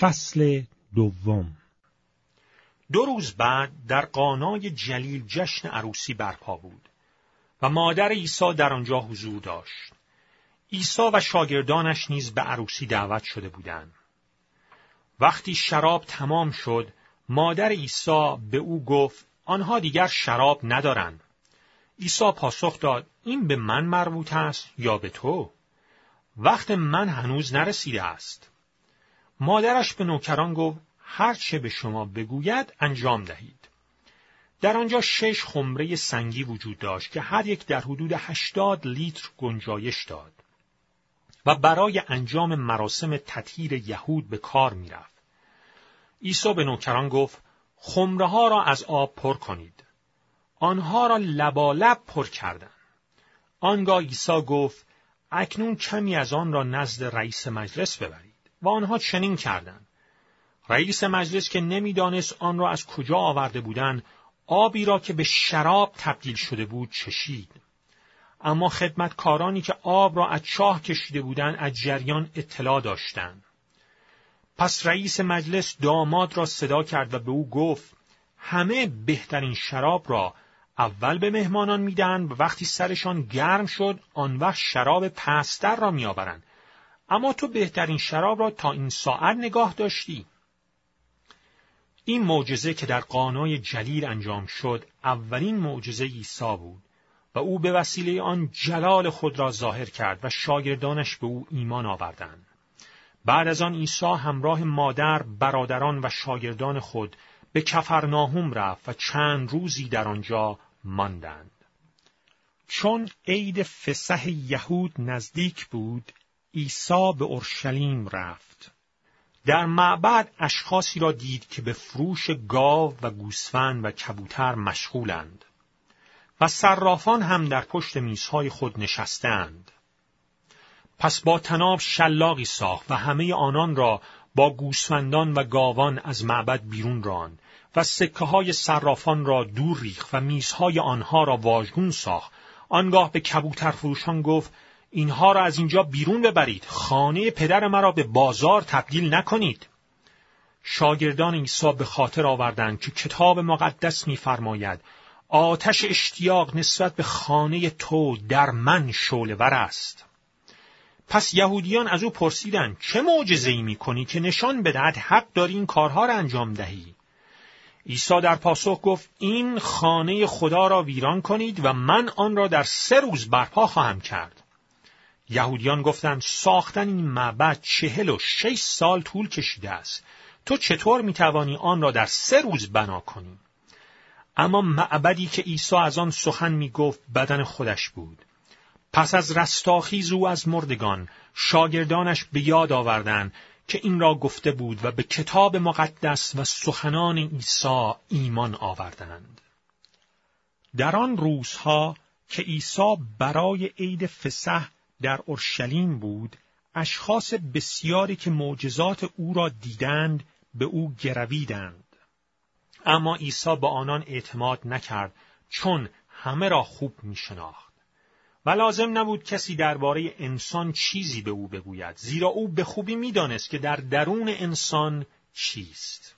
فصل دوم دو روز بعد در قانای جلیل جشن عروسی برپا بود و مادر عیسی در آنجا حضور داشت. عیسی و شاگردانش نیز به عروسی دعوت شده بودند. وقتی شراب تمام شد، مادر عیسی به او گفت آنها دیگر شراب ندارند. عیسی پاسخ داد این به من مربوط است یا به تو؟ وقت من هنوز نرسیده است. مادرش به نوکران گفت هر چه به شما بگوید انجام دهید. در آنجا شش خمره سنگی وجود داشت که هر یک در حدود هشتاد لیتر گنجایش داد و برای انجام مراسم تطهیر یهود به کار می‌رفت. عیسی به نوکران گفت خمره ها را از آب پر کنید. آنها را لبالب پر کردند. آنگاه عیسی گفت اکنون کمی از آن را نزد رئیس مجلس ببرید. و آنها چنین کردند. رئیس مجلس که نمی‌دانست آن را از کجا آورده بودند آبی را که به شراب تبدیل شده بود چشید. اما خدمتکارانی که آب را از چاه کشیده بودند از جریان اطلاع داشتند. پس رئیس مجلس داماد را صدا کرد و به او گفت همه بهترین شراب را اول به مهمانان می‌دهند و وقتی سرشان گرم شد آن وقت شراب پستر را میآورند. اما تو بهترین شراب را تا این ساعت نگاه داشتی. این معجزه که در قانای جلیل انجام شد اولین معجزه عیسی بود و او به وسیله آن جلال خود را ظاهر کرد و شاگردانش به او ایمان آوردند. بعد از آن عیسی همراه مادر برادران و شاگردان خود به کفرناهم رفت و چند روزی در آنجا ماندند. چون عید فسح یهود نزدیک بود عیسی به اورشلیم رفت در معبد اشخاصی را دید که به فروش گاو و گوسفند و کبوتر مشغولند و صرافان هم در پشت میزهای خود نشستند. پس با تناب شلاقی ساخت و همه آنان را با گوسفندان و گاوان از معبد بیرون راند و سکه های صرافان را دور ریخت و میزهای آنها را واژگون ساخت آنگاه به کبوتر فروشان گفت اینها را از اینجا بیرون ببرید. خانه پدر مرا به بازار تبدیل نکنید. شاگردان عیسی به خاطر آوردند که کتاب مقدس می‌فرماید آتش اشتیاق نسبت به خانه تو در من ور است. پس یهودیان از او پرسیدند چه معجزه ای می که نشان بدهد حق داری این کارها را انجام دهی؟ عیسی در پاسخ گفت این خانه خدا را ویران کنید و من آن را در سه روز برپا خواهم کرد. یهودیان گفتند ساختن این معبد چهل و شش سال طول کشیده است. تو چطور می‌توانی آن را در سه روز بنا کنی؟ اما معبدی که عیسی از آن سخن می‌گفت بدن خودش بود. پس از رستاخیز او از مردگان شاگردانش به یاد آوردند که این را گفته بود و به کتاب مقدس و سخنان عیسی ایمان آوردند. در آن روزها که عیسی برای عید فسح در اورشلیم بود اشخاص بسیاری که معجزات او را دیدند به او گرویدند. اما عیسی با آنان اعتماد نکرد چون همه را خوب می شناخت و لازم نبود کسی درباره انسان چیزی به او بگوید زیرا او به خوبی می‌دانست که در درون انسان چیست.